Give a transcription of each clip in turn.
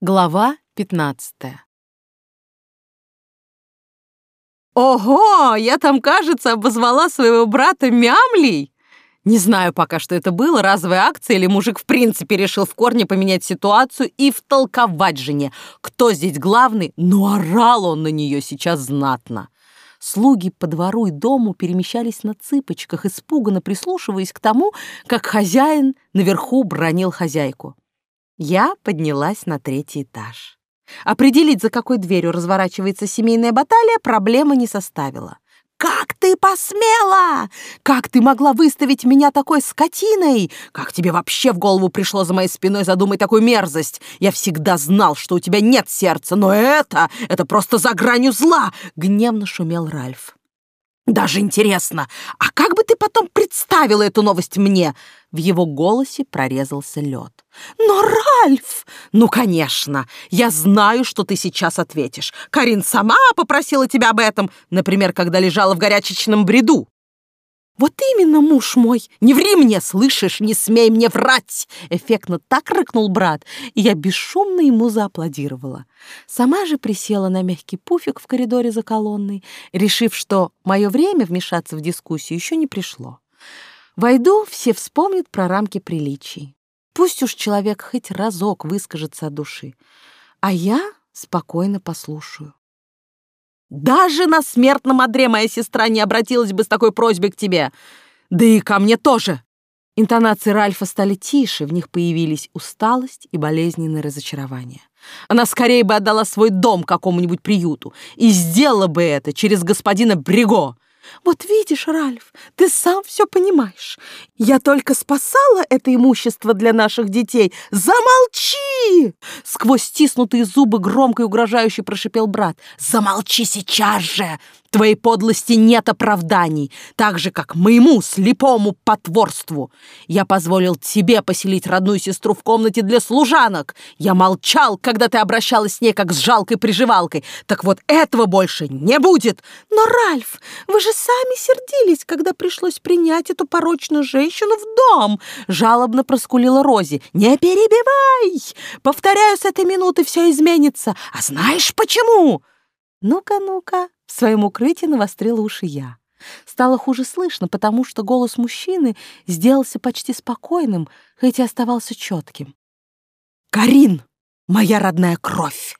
Глава 15 Ого, я там, кажется, обозвала своего брата мямлей. Не знаю пока, что это было, разовая акция или мужик в принципе решил в корне поменять ситуацию и втолковать жене, кто здесь главный, но орал он на нее сейчас знатно. Слуги по двору и дому перемещались на цыпочках, испуганно прислушиваясь к тому, как хозяин наверху бронил хозяйку. Я поднялась на третий этаж. Определить, за какой дверью разворачивается семейная баталия, проблемы не составила. «Как ты посмела? Как ты могла выставить меня такой скотиной? Как тебе вообще в голову пришло за моей спиной задумать такую мерзость? Я всегда знал, что у тебя нет сердца, но это, это просто за гранью зла!» — гневно шумел Ральф. Даже интересно, а как бы ты потом представила эту новость мне? В его голосе прорезался лед. Но, Ральф, ну, конечно, я знаю, что ты сейчас ответишь. Карин сама попросила тебя об этом, например, когда лежала в горячечном бреду. «Вот именно, муж мой! Не ври мне, слышишь? Не смей мне врать!» Эффектно так рыкнул брат, и я бесшумно ему зааплодировала. Сама же присела на мягкий пуфик в коридоре за колонной, решив, что мое время вмешаться в дискуссию еще не пришло. Войду, все вспомнят про рамки приличий. Пусть уж человек хоть разок выскажется от души, а я спокойно послушаю. Даже на смертном одре моя сестра не обратилась бы с такой просьбой к тебе. Да и ко мне тоже. Интонации Ральфа стали тише, в них появились усталость и болезненное разочарование. Она скорее бы отдала свой дом какому-нибудь приюту и сделала бы это через господина Бриго, вот видишь, Ральф, ты сам все понимаешь. Я только спасала это имущество для наших детей. Замолчи! Сквозь стиснутые зубы громко и угрожающе прошипел брат. Замолчи сейчас же! Твоей подлости нет оправданий, так же, как моему слепому потворству. Я позволил тебе поселить родную сестру в комнате для служанок. Я молчал, когда ты обращалась с ней как с жалкой приживалкой. Так вот этого больше не будет. Но, Ральф, вы же сами сердились, когда пришлось принять эту порочную женщину в дом. Жалобно проскулила Рози. Не перебивай! Повторяю, с этой минуты все изменится. А знаешь почему? Ну-ка, ну-ка. В своем укрытии навострила уши я. Стало хуже слышно, потому что голос мужчины сделался почти спокойным, хоть и оставался четким. «Карин, моя родная кровь!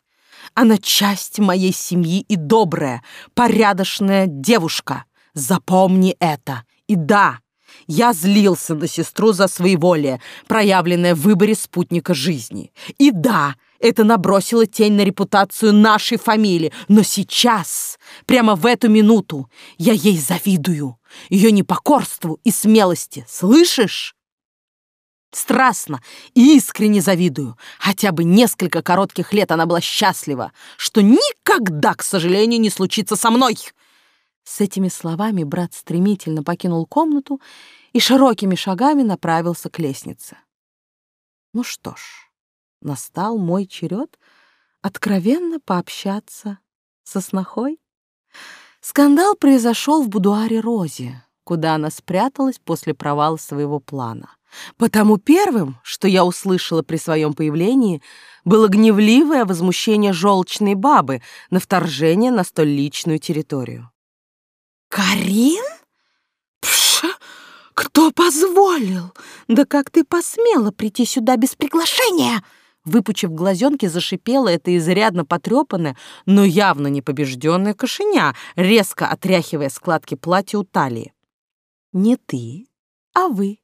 Она часть моей семьи и добрая, порядочная девушка. Запомни это. И да, я злился на сестру за своеволие, проявленное в выборе спутника жизни. И да, это набросило тень на репутацию нашей фамилии. Но сейчас, прямо в эту минуту, я ей завидую. Ее непокорству и смелости. Слышишь? Страстно и искренне завидую. Хотя бы несколько коротких лет она была счастлива, что никогда, к сожалению, не случится со мной. С этими словами брат стремительно покинул комнату и широкими шагами направился к лестнице. Ну что ж, настал мой черед откровенно пообщаться со снохой. Скандал произошел в будуаре Рози, куда она спряталась после провала своего плана. Потому первым, что я услышала при своем появлении, было гневливое возмущение желчной бабы на вторжение на столь личную территорию. «Карин? Пш, кто позволил? Да как ты посмела прийти сюда без приглашения?» Выпучив глазенки, зашипела эта изрядно потрепанная, но явно не побежденная кошеня, резко отряхивая складки платья у талии. «Не ты, а вы»,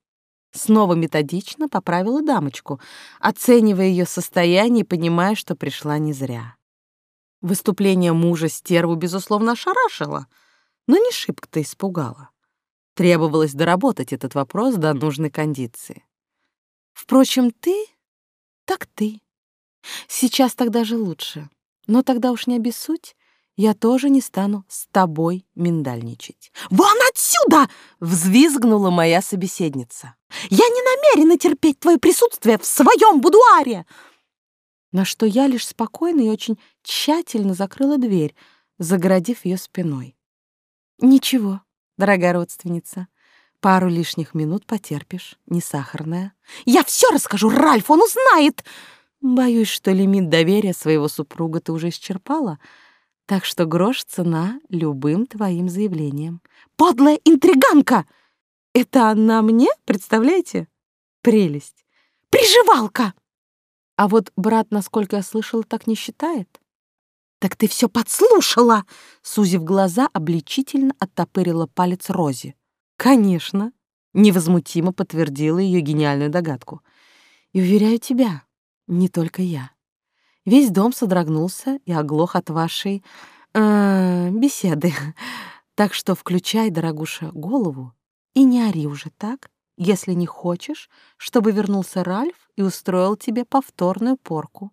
Снова методично поправила дамочку, оценивая ее состояние и понимая, что пришла не зря. Выступление мужа стерву, безусловно, ошарашило — но не шибко-то испугала. Требовалось доработать этот вопрос до нужной кондиции. Впрочем, ты так ты. Сейчас тогда же лучше. Но тогда уж не обессудь, я тоже не стану с тобой миндальничать. «Вон отсюда!» — взвизгнула моя собеседница. «Я не намерена терпеть твое присутствие в своем будуаре!» На что я лишь спокойно и очень тщательно закрыла дверь, загородив ее спиной. Ничего, дорогая родственница. Пару лишних минут потерпишь, не сахарная. Я все расскажу Ральф, он узнает. Боюсь, что лимит доверия своего супруга ты уже исчерпала, так что грош цена любым твоим заявлениям. Подлая интриганка! Это она мне, представляете? Прелесть. Приживалка! А вот брат, насколько я слышала, так не считает. Так ты все подслушала! Сузив глаза, обличительно оттопырила палец Рози. Конечно, невозмутимо подтвердила ее гениальную догадку. И уверяю тебя, не только я. Весь дом содрогнулся и оглох от вашей э, беседы. Так что включай, дорогуша, голову и не ори уже так, если не хочешь, чтобы вернулся Ральф и устроил тебе повторную порку.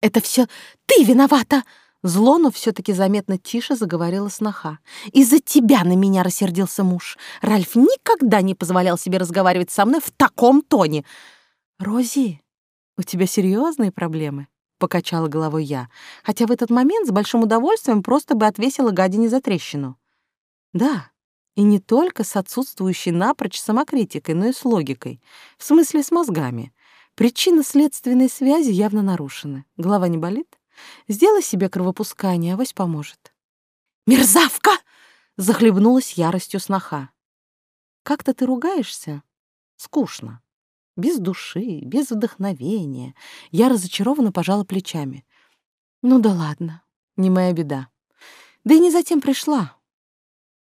«Это все ты виновата!» Зло, но все-таки заметно тише заговорила сноха. «Из-за тебя на меня рассердился муж. Ральф никогда не позволял себе разговаривать со мной в таком тоне. Рози, у тебя серьезные проблемы?» Покачала головой я, хотя в этот момент с большим удовольствием просто бы отвесила гадине за трещину. «Да, и не только с отсутствующей напрочь самокритикой, но и с логикой, в смысле с мозгами. Причинно-следственные связи явно нарушены. Голова не болит? Сделай себе кровопускание, авось поможет. «Мерзавка!» — захлебнулась яростью сноха. «Как-то ты ругаешься? Скучно. Без души, без вдохновения. Я разочарованно пожала плечами. Ну да ладно, не моя беда. Да и не затем пришла.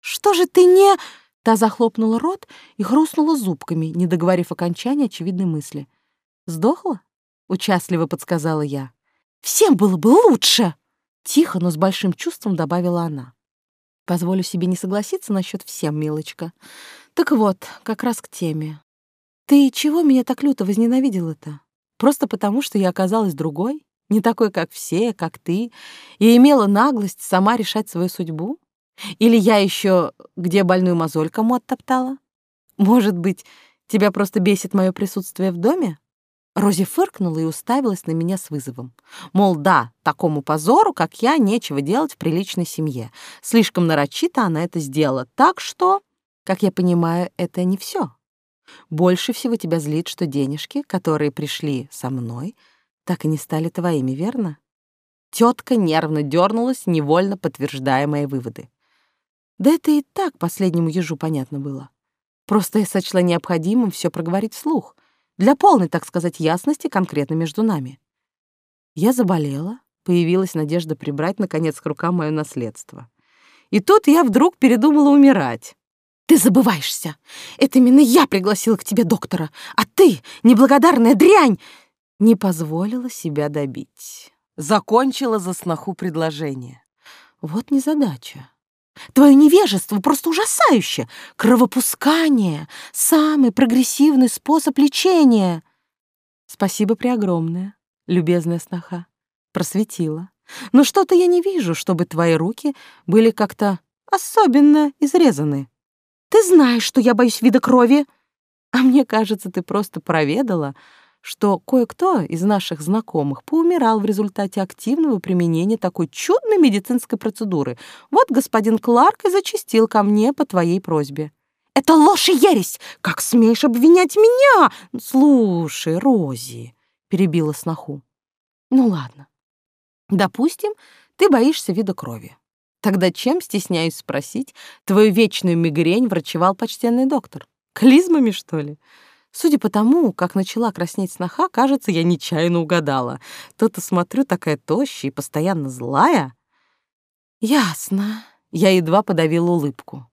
Что же ты не...» Та захлопнула рот и хрустнула зубками, не договорив окончания очевидной мысли. «Сдохла?» — участливо подсказала я. «Всем было бы лучше!» Тихо, но с большим чувством добавила она. Позволю себе не согласиться насчет всем, милочка. Так вот, как раз к теме. Ты чего меня так люто возненавидела-то? Просто потому, что я оказалась другой? Не такой, как все, как ты, и имела наглость сама решать свою судьбу? Или я еще где больную мозоль кому оттоптала? Может быть, тебя просто бесит мое присутствие в доме? Рози фыркнула и уставилась на меня с вызовом. Мол, да, такому позору, как я, нечего делать в приличной семье. Слишком нарочито она это сделала. Так что, как я понимаю, это не все. Больше всего тебя злит, что денежки, которые пришли со мной, так и не стали твоими, верно? Тетка нервно дернулась, невольно подтверждая мои выводы. Да это и так последнему ежу понятно было. Просто я сочла необходимым все проговорить вслух — для полной, так сказать, ясности конкретно между нами. Я заболела, появилась надежда прибрать, наконец, к рукам мое наследство. И тут я вдруг передумала умирать. «Ты забываешься! Это именно я пригласила к тебе доктора, а ты, неблагодарная дрянь!» Не позволила себя добить. Закончила за сноху предложение. Вот незадача. Твое невежество просто ужасающе. Кровопускание — самый прогрессивный способ лечения. Спасибо преогромное, любезная сноха. Просветила. Но что-то я не вижу, чтобы твои руки были как-то особенно изрезаны. Ты знаешь, что я боюсь вида крови. А мне кажется, ты просто проведала, что кое-кто из наших знакомых поумирал в результате активного применения такой чудной медицинской процедуры. Вот господин Кларк и зачастил ко мне по твоей просьбе. «Это ложь и ересь! Как смеешь обвинять меня?» «Слушай, Рози», — перебила сноху. «Ну ладно. Допустим, ты боишься вида крови. Тогда чем, стесняюсь спросить, твою вечную мигрень врачевал почтенный доктор? Клизмами, что ли?» Судя по тому, как начала краснеть сноха, кажется, я нечаянно угадала. То-то смотрю, такая тощая и постоянно злая. Ясно. Я едва подавила улыбку.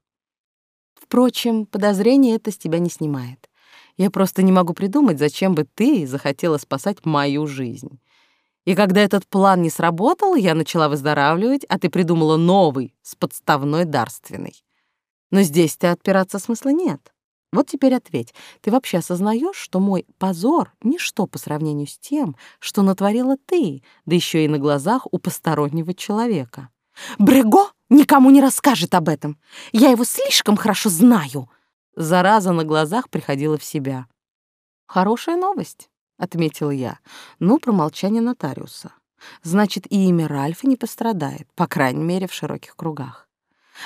Впрочем, подозрение это с тебя не снимает. Я просто не могу придумать, зачем бы ты захотела спасать мою жизнь. И когда этот план не сработал, я начала выздоравливать, а ты придумала новый, с подставной дарственной. Но здесь-то отпираться смысла нет. Вот теперь ответь, ты вообще осознаешь, что мой позор — ничто по сравнению с тем, что натворила ты, да еще и на глазах у постороннего человека? Брего никому не расскажет об этом. Я его слишком хорошо знаю. Зараза на глазах приходила в себя. Хорошая новость, — отметил я, ну, про молчание нотариуса. Значит, и имя Ральфа не пострадает, по крайней мере, в широких кругах.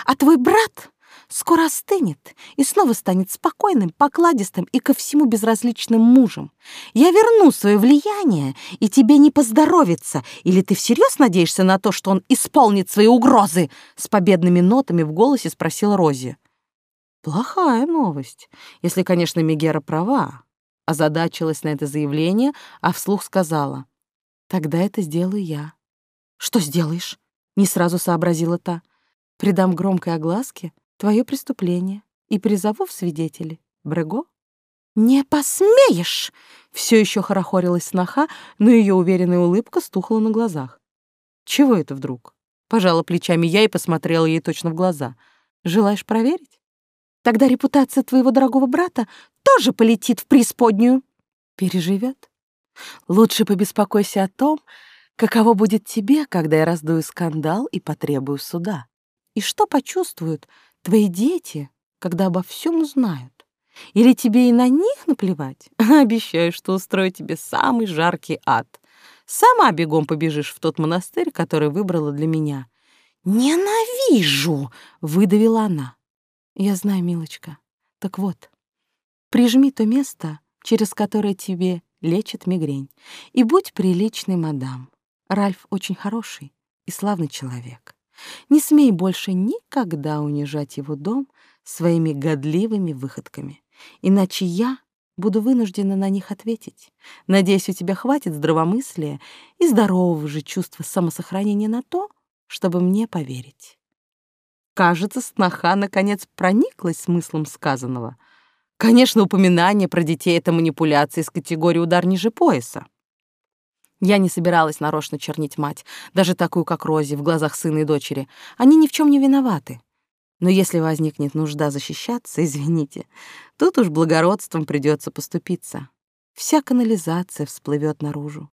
А твой брат Скоро остынет и снова станет спокойным, покладистым и ко всему безразличным мужем. Я верну свое влияние, и тебе не поздоровится. Или ты всерьез надеешься на то, что он исполнит свои угрозы?» С победными нотами в голосе спросила Рози. «Плохая новость, если, конечно, Мегера права». Озадачилась на это заявление, а вслух сказала. «Тогда это сделаю я». «Что сделаешь?» — не сразу сообразила та. «Придам громкой огласке твое преступление и призову в свидетели. Брего?» «Не посмеешь!» — все еще хорохорилась сноха, но ее уверенная улыбка стухла на глазах. «Чего это вдруг?» — пожала плечами я и посмотрела ей точно в глаза. «Желаешь проверить? Тогда репутация твоего дорогого брата тоже полетит в преисподнюю. Переживет. Лучше побеспокойся о том, каково будет тебе, когда я раздую скандал и потребую суда. И что почувствуют твои дети, когда обо всем узнают? Или тебе и на них наплевать? Обещаю, что устрою тебе самый жаркий ад. Сама бегом побежишь в тот монастырь, который выбрала для меня. «Ненавижу!» — выдавила она. «Я знаю, милочка. Так вот, прижми то место, через которое тебе лечит мигрень, и будь приличной, мадам. Ральф очень хороший и славный человек. Не смей больше никогда унижать его дом своими годливыми выходками, иначе я буду вынуждена на них ответить. Надеюсь, у тебя хватит здравомыслия и здорового же чувства самосохранения на то, чтобы мне поверить. Кажется, сноха наконец прониклась смыслом сказанного. Конечно, упоминание про детей — это манипуляция из категории удар ниже пояса. Я не собиралась нарочно чернить мать, даже такую, как Рози, в глазах сына и дочери. Они ни в чем не виноваты. Но если возникнет нужда защищаться, извините, тут уж благородством придется поступиться. Вся канализация всплывет наружу.